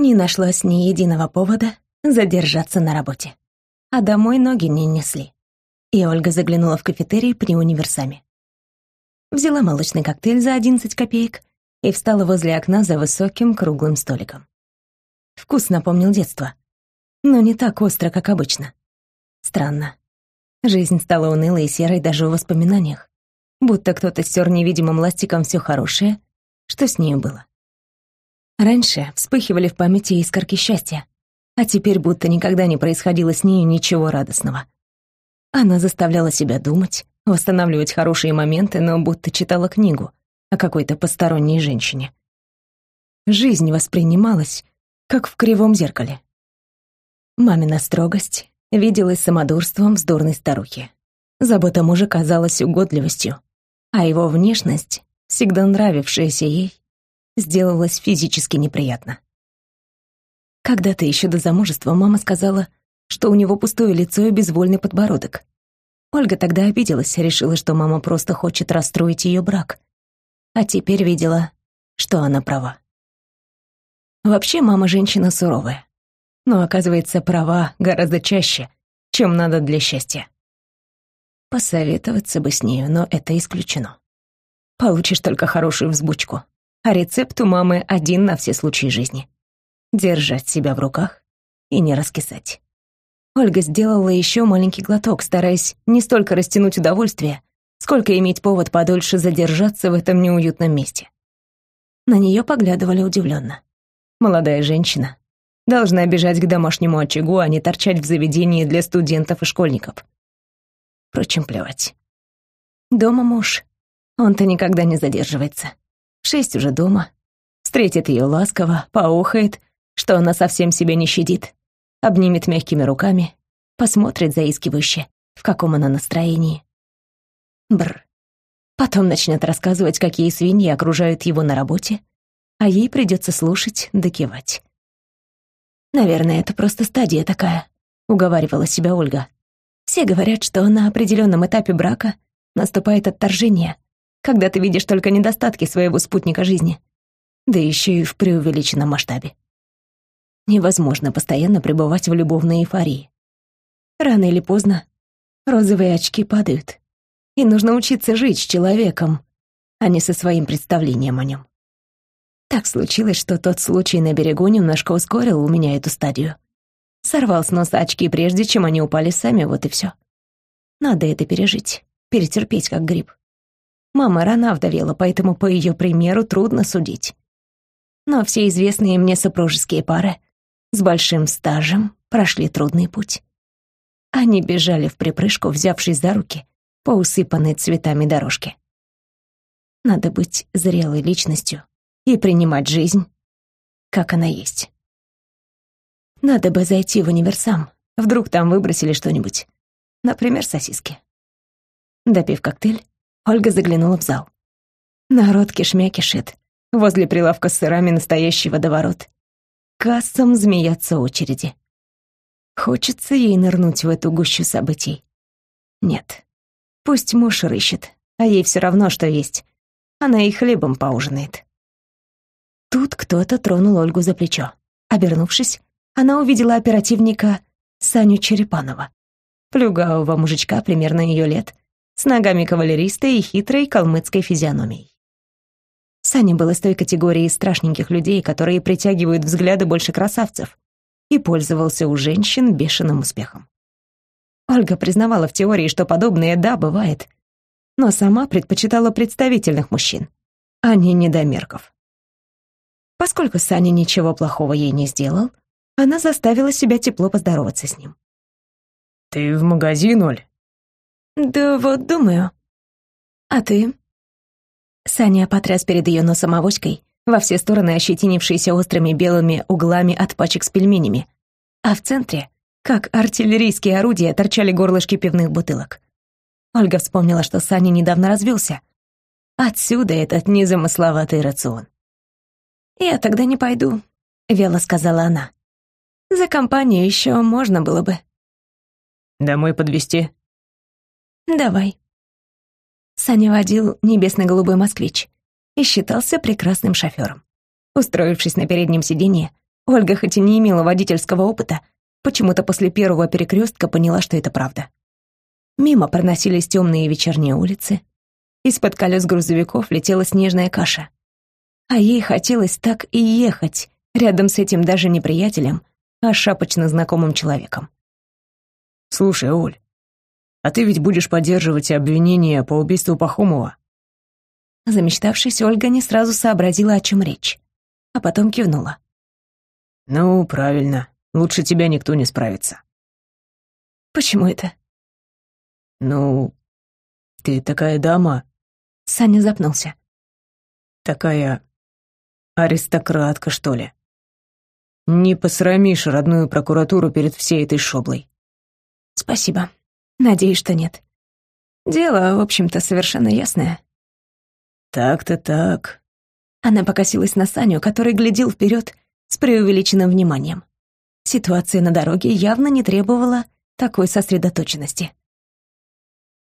Не нашлось ни единого повода задержаться на работе. А домой ноги не несли. И Ольга заглянула в кафетерий при универсаме. Взяла молочный коктейль за 11 копеек и встала возле окна за высоким круглым столиком. Вкус напомнил детство, но не так остро, как обычно. Странно. Жизнь стала унылой и серой даже в воспоминаниях, будто кто-то стер невидимым ластиком все хорошее, что с ней было. Раньше вспыхивали в памяти искорки счастья, а теперь будто никогда не происходило с нею ничего радостного. Она заставляла себя думать, восстанавливать хорошие моменты, но будто читала книгу о какой-то посторонней женщине. Жизнь воспринималась, как в кривом зеркале. Мамина строгость виделась самодурством вздорной старухи. Забота мужа казалась угодливостью, а его внешность, всегда нравившаяся ей, сделалось физически неприятно. Когда-то еще до замужества мама сказала, что у него пустое лицо и безвольный подбородок. Ольга тогда обиделась, решила, что мама просто хочет расстроить ее брак. А теперь видела, что она права. Вообще мама женщина суровая. Но, оказывается, права гораздо чаще, чем надо для счастья. Посоветоваться бы с нею, но это исключено. Получишь только хорошую взбучку а рецепт у мамы один на все случаи жизни. Держать себя в руках и не раскисать. Ольга сделала еще маленький глоток, стараясь не столько растянуть удовольствие, сколько иметь повод подольше задержаться в этом неуютном месте. На нее поглядывали удивленно. Молодая женщина должна бежать к домашнему очагу, а не торчать в заведении для студентов и школьников. Впрочем, плевать. Дома муж. Он-то никогда не задерживается шесть уже дома. Встретит ее ласково, поохает, что она совсем себя не щадит, обнимет мягкими руками, посмотрит заискивающе, в каком она настроении. Бр. Потом начнет рассказывать, какие свиньи окружают его на работе, а ей придется слушать да кивать. «Наверное, это просто стадия такая», — уговаривала себя Ольга. «Все говорят, что на определенном этапе брака наступает отторжение, когда ты видишь только недостатки своего спутника жизни, да еще и в преувеличенном масштабе. Невозможно постоянно пребывать в любовной эйфории. Рано или поздно розовые очки падают, и нужно учиться жить с человеком, а не со своим представлением о нем. Так случилось, что тот случай на берегу немножко ускорил у меня эту стадию. Сорвал с носа очки прежде, чем они упали сами, вот и все. Надо это пережить, перетерпеть как грипп. Мама рано вдовела, поэтому по ее примеру трудно судить. Но все известные мне супружеские пары с большим стажем прошли трудный путь. Они бежали в припрыжку, взявшись за руки по усыпанной цветами дорожке. Надо быть зрелой личностью и принимать жизнь, как она есть. Надо бы зайти в универсам, вдруг там выбросили что-нибудь, например, сосиски. Допив коктейль, Ольга заглянула в зал. Народ кишмя кишит. Возле прилавка с сырами настоящий водоворот. Кассам змеятся очереди. Хочется ей нырнуть в эту гущу событий. Нет. Пусть муж рыщет, а ей все равно, что есть. Она и хлебом поужинает. Тут кто-то тронул Ольгу за плечо. Обернувшись, она увидела оперативника Саню Черепанова. Плюгавого мужичка примерно ее лет, с ногами кавалериста и хитрой калмыцкой физиономией. Саня был из той категории страшненьких людей, которые притягивают взгляды больше красавцев, и пользовался у женщин бешеным успехом. Ольга признавала в теории, что подобное да, бывает, но сама предпочитала представительных мужчин, а не недомерков. Поскольку Саня ничего плохого ей не сделал, она заставила себя тепло поздороваться с ним. «Ты в магазин, Оль?» «Да вот думаю. А ты?» Саня потряс перед ее носом авоськой, во все стороны ощетинившейся острыми белыми углами от пачек с пельменями, а в центре, как артиллерийские орудия, торчали горлышки пивных бутылок. Ольга вспомнила, что Саня недавно развелся. Отсюда этот незамысловатый рацион. «Я тогда не пойду», — вяло сказала она. «За компанию еще можно было бы». «Домой подвезти? «Давай». Саня водил небесно-голубой москвич и считался прекрасным шофером. Устроившись на переднем сиденье, Ольга хоть и не имела водительского опыта, почему-то после первого перекрестка поняла, что это правда. Мимо проносились темные вечерние улицы. Из-под колес грузовиков летела снежная каша. А ей хотелось так и ехать, рядом с этим даже не приятелем, а шапочно знакомым человеком. «Слушай, Оль, а ты ведь будешь поддерживать обвинение по убийству Пахомова?» Замечтавшись, Ольга не сразу сообразила, о чем речь, а потом кивнула. «Ну, правильно. Лучше тебя никто не справится». «Почему это?» «Ну, ты такая дама...» Саня запнулся. «Такая аристократка, что ли? Не посрамишь родную прокуратуру перед всей этой шоблой». «Спасибо. Надеюсь, что нет. Дело, в общем-то, совершенно ясное». «Так-то так». Она покосилась на Саню, который глядел вперед с преувеличенным вниманием. Ситуация на дороге явно не требовала такой сосредоточенности.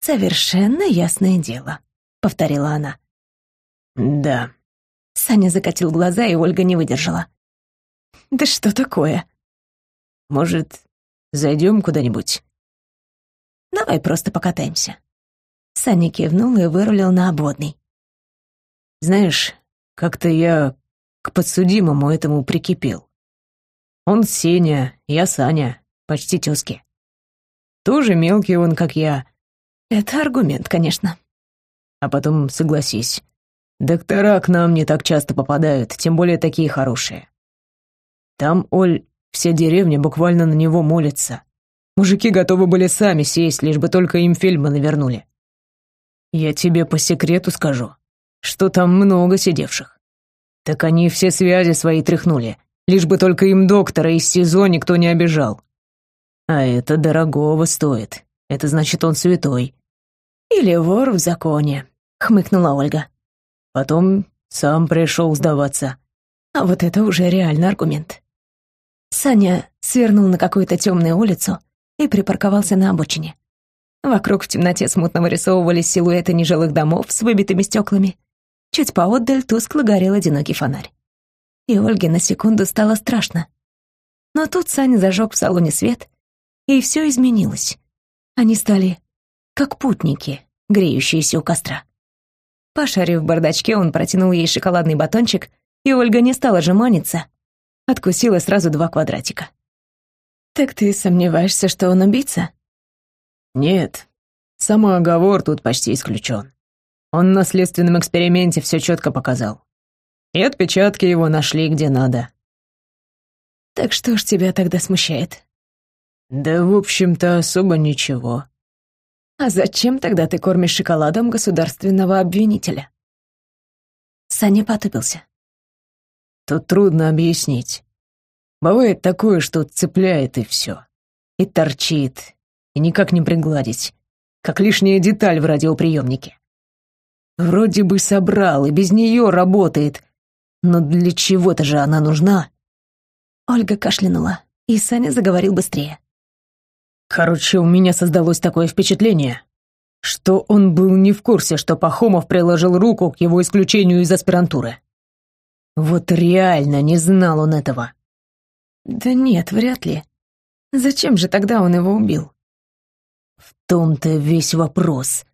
«Совершенно ясное дело», — повторила она. «Да». Саня закатил глаза, и Ольга не выдержала. «Да что такое?» «Может, зайдем куда-нибудь?» «Давай просто покатаемся». Саня кивнул и вырулил на обводный. «Знаешь, как-то я к подсудимому этому прикипел. Он Сеня, я Саня, почти тёзки. Тоже мелкий он, как я, это аргумент, конечно. А потом согласись. Доктора к нам не так часто попадают, тем более такие хорошие. Там, Оль, вся деревня буквально на него молится. Мужики готовы были сами сесть, лишь бы только им фильмы навернули. Я тебе по секрету скажу, что там много сидевших. Так они все связи свои тряхнули, лишь бы только им доктора из СИЗО никто не обижал. А это дорогого стоит. Это значит, он святой. Или вор в законе, хмыкнула Ольга. Потом сам пришел сдаваться. А вот это уже реальный аргумент. Саня свернул на какую-то темную улицу и припарковался на обочине. Вокруг в темноте смутно вырисовывались силуэты нежилых домов с выбитыми стеклами. Чуть поотдаль тускло горел одинокий фонарь. И Ольге на секунду стало страшно. Но тут Саня зажег в салоне свет, и все изменилось. Они стали как путники, греющиеся у костра. Пошарив в бардачке, он протянул ей шоколадный батончик, и Ольга не стала жеманиться, откусила сразу два квадратика. «Так ты сомневаешься, что он убийца?» «Нет, самооговор тут почти исключен. Он на следственном эксперименте все четко показал. И отпечатки его нашли где надо». «Так что ж тебя тогда смущает?» «Да, в общем-то, особо ничего». «А зачем тогда ты кормишь шоколадом государственного обвинителя?» Саня потупился. «Тут трудно объяснить. Бывает такое, что цепляет и все. И торчит, и никак не пригладить, как лишняя деталь в радиоприемнике. Вроде бы собрал, и без нее работает, но для чего-то же она нужна». Ольга кашлянула, и Саня заговорил быстрее. Короче, у меня создалось такое впечатление, что он был не в курсе, что Пахомов приложил руку к его исключению из аспирантуры. Вот реально не знал он этого. Да нет, вряд ли. Зачем же тогда он его убил? В том-то весь вопрос.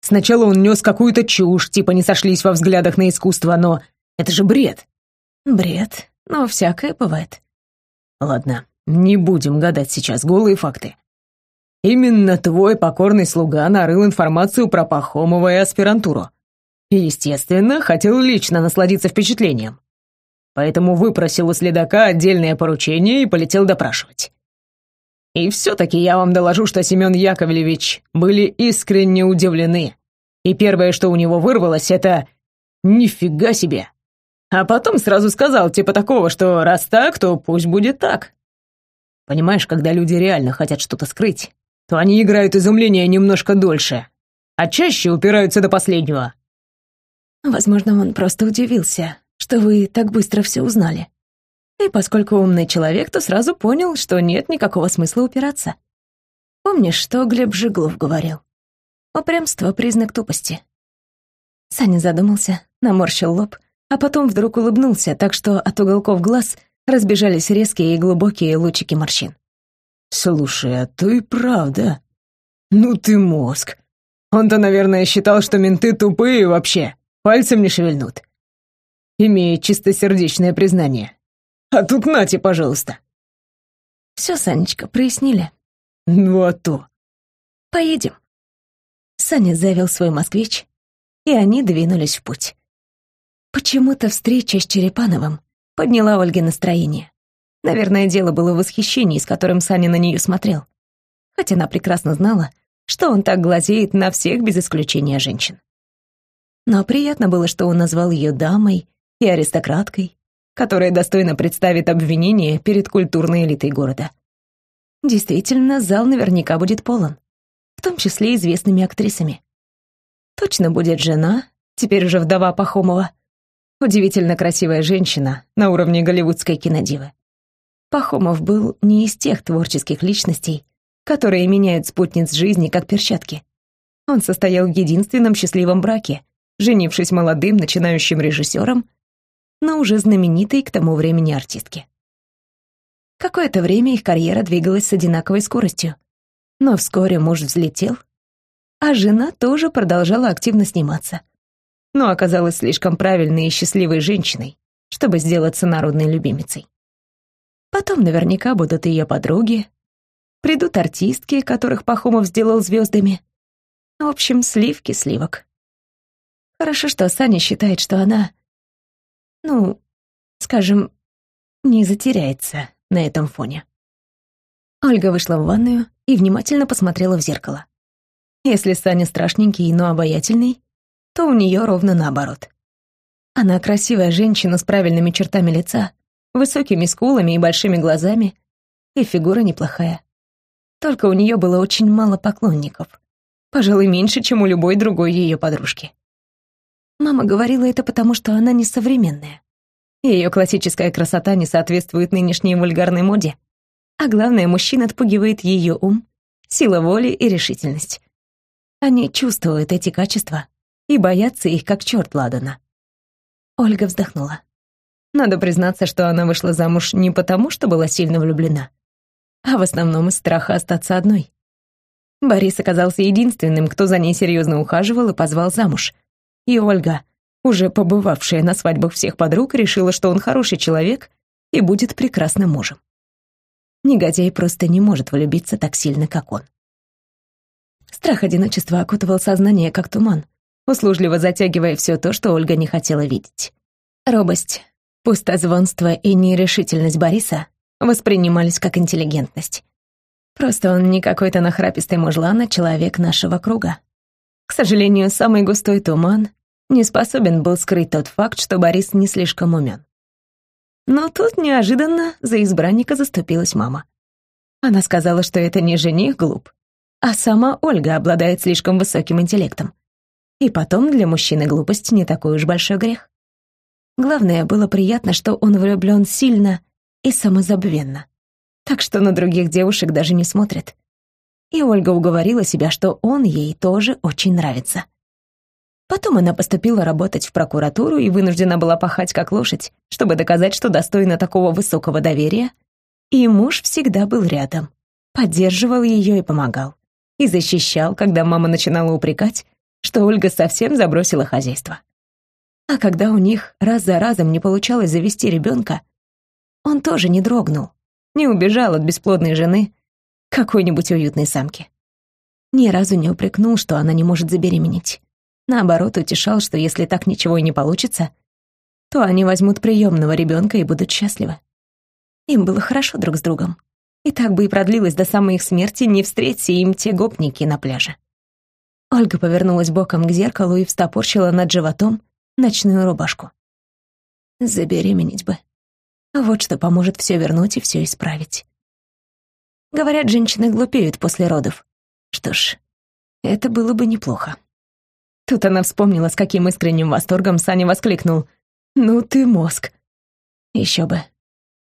Сначала он нес какую-то чушь, типа не сошлись во взглядах на искусство, но это же бред. Бред, но всякое бывает. Ладно, не будем гадать сейчас голые факты. Именно твой покорный слуга нарыл информацию про Пахомова и аспирантуру. И, естественно, хотел лично насладиться впечатлением. Поэтому выпросил у следака отдельное поручение и полетел допрашивать. И все-таки я вам доложу, что Семен Яковлевич были искренне удивлены. И первое, что у него вырвалось, это «Нифига себе!» А потом сразу сказал, типа такого, что раз так, то пусть будет так. Понимаешь, когда люди реально хотят что-то скрыть, то они играют изумление немножко дольше, а чаще упираются до последнего. Возможно, он просто удивился, что вы так быстро все узнали. И поскольку умный человек, то сразу понял, что нет никакого смысла упираться. Помнишь, что Глеб Жиглов говорил? Упрямство — признак тупости. Саня задумался, наморщил лоб, а потом вдруг улыбнулся, так что от уголков глаз разбежались резкие и глубокие лучики морщин. «Слушай, а то и правда. Ну ты мозг. Он-то, наверное, считал, что менты тупые вообще, пальцем не шевельнут. Имеет чистосердечное признание. А тут нате, пожалуйста». «Все, Санечка, прояснили?» «Ну а то». «Поедем». Саня завел свой москвич, и они двинулись в путь. Почему-то встреча с Черепановым подняла Ольге настроение. Наверное, дело было в восхищении, с которым Саня на нее смотрел. Хотя она прекрасно знала, что он так глазеет на всех без исключения женщин. Но приятно было, что он назвал ее дамой и аристократкой, которая достойно представит обвинение перед культурной элитой города. Действительно, зал наверняка будет полон, в том числе известными актрисами. Точно будет жена, теперь уже вдова Пахомова, удивительно красивая женщина на уровне голливудской кинодивы. Пахомов был не из тех творческих личностей, которые меняют спутниц жизни как перчатки. Он состоял в единственном счастливом браке, женившись молодым начинающим режиссером, но уже знаменитой к тому времени артистке. Какое-то время их карьера двигалась с одинаковой скоростью, но вскоре муж взлетел, а жена тоже продолжала активно сниматься, но оказалась слишком правильной и счастливой женщиной, чтобы сделаться народной любимицей. Потом наверняка будут ее подруги. Придут артистки, которых Пахомов сделал звездами. В общем, сливки сливок. Хорошо, что Саня считает, что она, ну, скажем, не затеряется на этом фоне. Ольга вышла в ванную и внимательно посмотрела в зеркало. Если Саня страшненький, но обаятельный, то у нее ровно наоборот. Она красивая женщина с правильными чертами лица, высокими скулами и большими глазами, и фигура неплохая. Только у нее было очень мало поклонников. Пожалуй, меньше, чем у любой другой ее подружки. Мама говорила это потому, что она несовременная. Ее классическая красота не соответствует нынешней вульгарной моде. А главное, мужчин отпугивает ее ум, сила воли и решительность. Они чувствуют эти качества и боятся их, как черт ладана. Ольга вздохнула. Надо признаться, что она вышла замуж не потому, что была сильно влюблена, а в основном из страха остаться одной. Борис оказался единственным, кто за ней серьезно ухаживал и позвал замуж. И Ольга, уже побывавшая на свадьбах всех подруг, решила, что он хороший человек и будет прекрасным мужем. Негодяй просто не может влюбиться так сильно, как он. Страх одиночества окутывал сознание, как туман, услужливо затягивая все то, что Ольга не хотела видеть. Робость, Пустозвонство и нерешительность Бориса воспринимались как интеллигентность. Просто он не какой-то нахрапистый мужлан, а человек нашего круга. К сожалению, самый густой туман не способен был скрыть тот факт, что Борис не слишком умен. Но тут неожиданно за избранника заступилась мама. Она сказала, что это не жених глуп, а сама Ольга обладает слишком высоким интеллектом. И потом для мужчины глупость не такой уж большой грех. Главное, было приятно, что он влюблен сильно и самозабвенно. Так что на других девушек даже не смотрит. И Ольга уговорила себя, что он ей тоже очень нравится. Потом она поступила работать в прокуратуру и вынуждена была пахать как лошадь, чтобы доказать, что достойна такого высокого доверия. И муж всегда был рядом, поддерживал ее и помогал. И защищал, когда мама начинала упрекать, что Ольга совсем забросила хозяйство. А когда у них раз за разом не получалось завести ребенка, он тоже не дрогнул, не убежал от бесплодной жены какой-нибудь уютной самки. Ни разу не упрекнул, что она не может забеременеть. Наоборот, утешал, что если так ничего и не получится, то они возьмут приемного ребенка и будут счастливы. Им было хорошо друг с другом. И так бы и продлилось до самой их смерти, не встретиться им те гопники на пляже. Ольга повернулась боком к зеркалу и встопорщила над животом ночную рубашку. Забеременеть бы. Вот что поможет все вернуть и все исправить. Говорят, женщины глупеют после родов. Что ж, это было бы неплохо. Тут она вспомнила, с каким искренним восторгом Саня воскликнул. «Ну ты мозг!» Еще бы.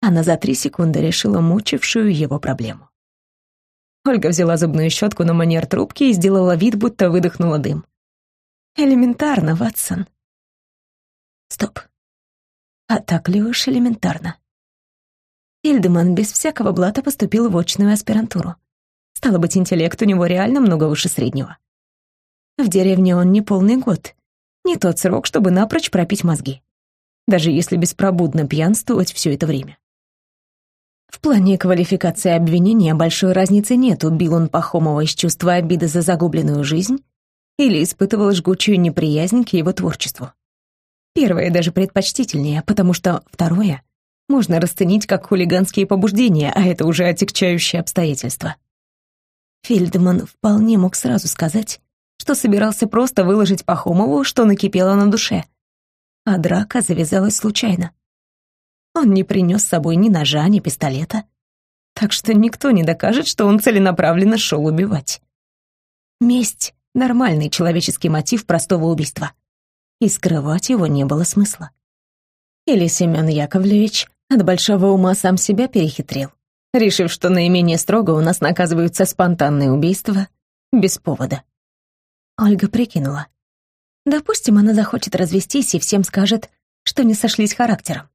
Она за три секунды решила мучившую его проблему. Ольга взяла зубную щетку на манер трубки и сделала вид, будто выдохнула дым. «Элементарно, Ватсон. Стоп. А так ли уж элементарно? Ильдеман без всякого блата поступил в очную аспирантуру. Стало быть, интеллект у него реально много выше среднего. В деревне он не полный год. Не тот срок, чтобы напрочь пропить мозги. Даже если беспробудно пьянствовать все это время. В плане квалификации обвинения большой разницы нет, убил он Пахомова из чувства обиды за загубленную жизнь или испытывал жгучую неприязнь к его творчеству. Первое даже предпочтительнее, потому что второе можно расценить как хулиганские побуждения, а это уже отягчающее обстоятельство. Фельдман вполне мог сразу сказать, что собирался просто выложить Пахомову, что накипело на душе. А драка завязалась случайно. Он не принес с собой ни ножа, ни пистолета. Так что никто не докажет, что он целенаправленно шел убивать. Месть — нормальный человеческий мотив простого убийства. И скрывать его не было смысла. Или Семен Яковлевич от большого ума сам себя перехитрил, решив, что наименее строго у нас наказываются спонтанные убийства без повода. Ольга прикинула. Допустим, она захочет развестись и всем скажет, что не сошлись характером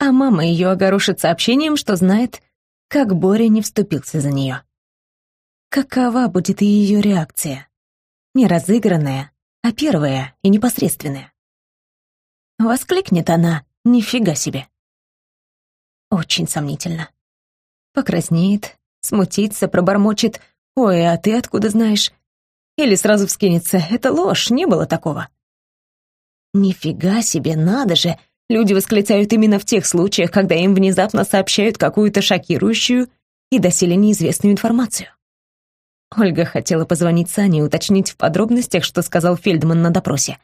а мама ее огорошит сообщением, что знает, как Боря не вступился за нее. Какова будет ее реакция? Не разыгранная, а первая и непосредственная. Воскликнет она «Нифига себе!» Очень сомнительно. Покраснеет, смутится, пробормочет «Ой, а ты откуда знаешь?» Или сразу вскинется «Это ложь, не было такого». «Нифига себе, надо же!» Люди восклицают именно в тех случаях, когда им внезапно сообщают какую-то шокирующую и доселе неизвестную информацию. Ольга хотела позвонить Сане и уточнить в подробностях, что сказал Фельдман на допросе.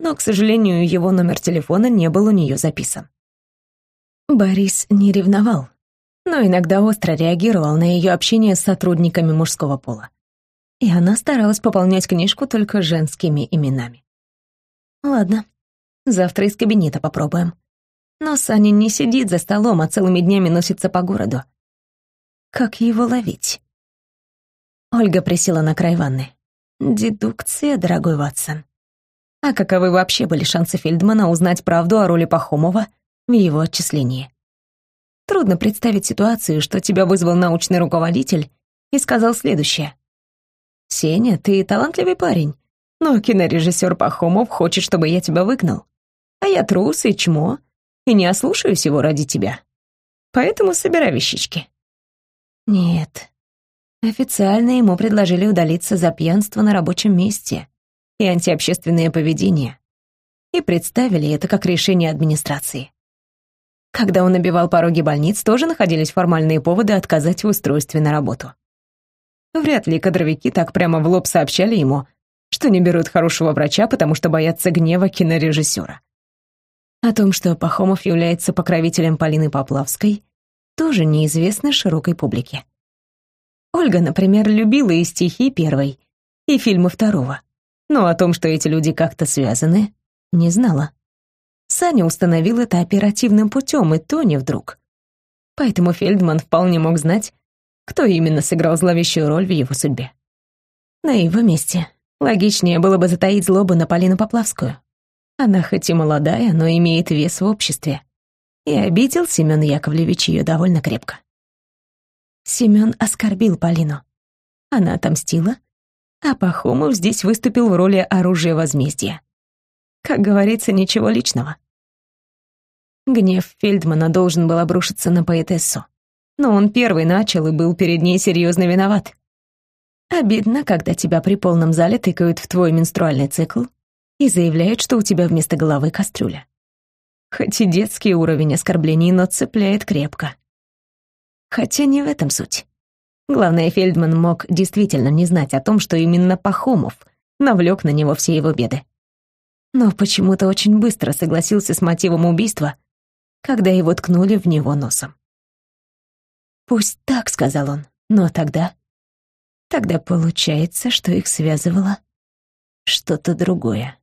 Но, к сожалению, его номер телефона не был у нее записан. Борис не ревновал, но иногда остро реагировал на ее общение с сотрудниками мужского пола. И она старалась пополнять книжку только женскими именами. Ладно, Завтра из кабинета попробуем. Но Саня не сидит за столом, а целыми днями носится по городу. Как его ловить? Ольга присела на край ванны. Дедукция, дорогой Ватсон. А каковы вообще были шансы Фельдмана узнать правду о роли Пахомова в его отчислении? Трудно представить ситуацию, что тебя вызвал научный руководитель и сказал следующее. «Сеня, ты талантливый парень, но кинорежиссер Пахомов хочет, чтобы я тебя выгнал а я трус и чмо, и не ослушаюсь его ради тебя. Поэтому собирай вещички». Нет. Официально ему предложили удалиться за пьянство на рабочем месте и антиобщественное поведение. И представили это как решение администрации. Когда он набивал пороги больниц, тоже находились формальные поводы отказать в устройстве на работу. Вряд ли кадровики так прямо в лоб сообщали ему, что не берут хорошего врача, потому что боятся гнева кинорежиссера. О том, что Пахомов является покровителем Полины Поплавской, тоже неизвестно широкой публике. Ольга, например, любила и стихи первой, и фильмы второго, но о том, что эти люди как-то связаны, не знала. Саня установил это оперативным путем, и то не вдруг. Поэтому Фельдман вполне мог знать, кто именно сыграл зловещую роль в его судьбе. На его месте логичнее было бы затаить злобу на Полину Поплавскую. Она хоть и молодая, но имеет вес в обществе. И обидел Семен Яковлевич ее довольно крепко. Семен оскорбил Полину. Она отомстила, а Пахомов здесь выступил в роли оружия возмездия. Как говорится, ничего личного. Гнев Фельдмана должен был обрушиться на поэтессу. Но он первый начал и был перед ней серьезно виноват. Обидно, когда тебя при полном зале тыкают в твой менструальный цикл, и заявляет, что у тебя вместо головы кастрюля. Хоть и детский уровень оскорблений, но цепляет крепко. Хотя не в этом суть. Главное, Фельдман мог действительно не знать о том, что именно Пахомов навлек на него все его беды. Но почему-то очень быстро согласился с мотивом убийства, когда его ткнули в него носом. «Пусть так», — сказал он, — «но тогда...» Тогда получается, что их связывало что-то другое.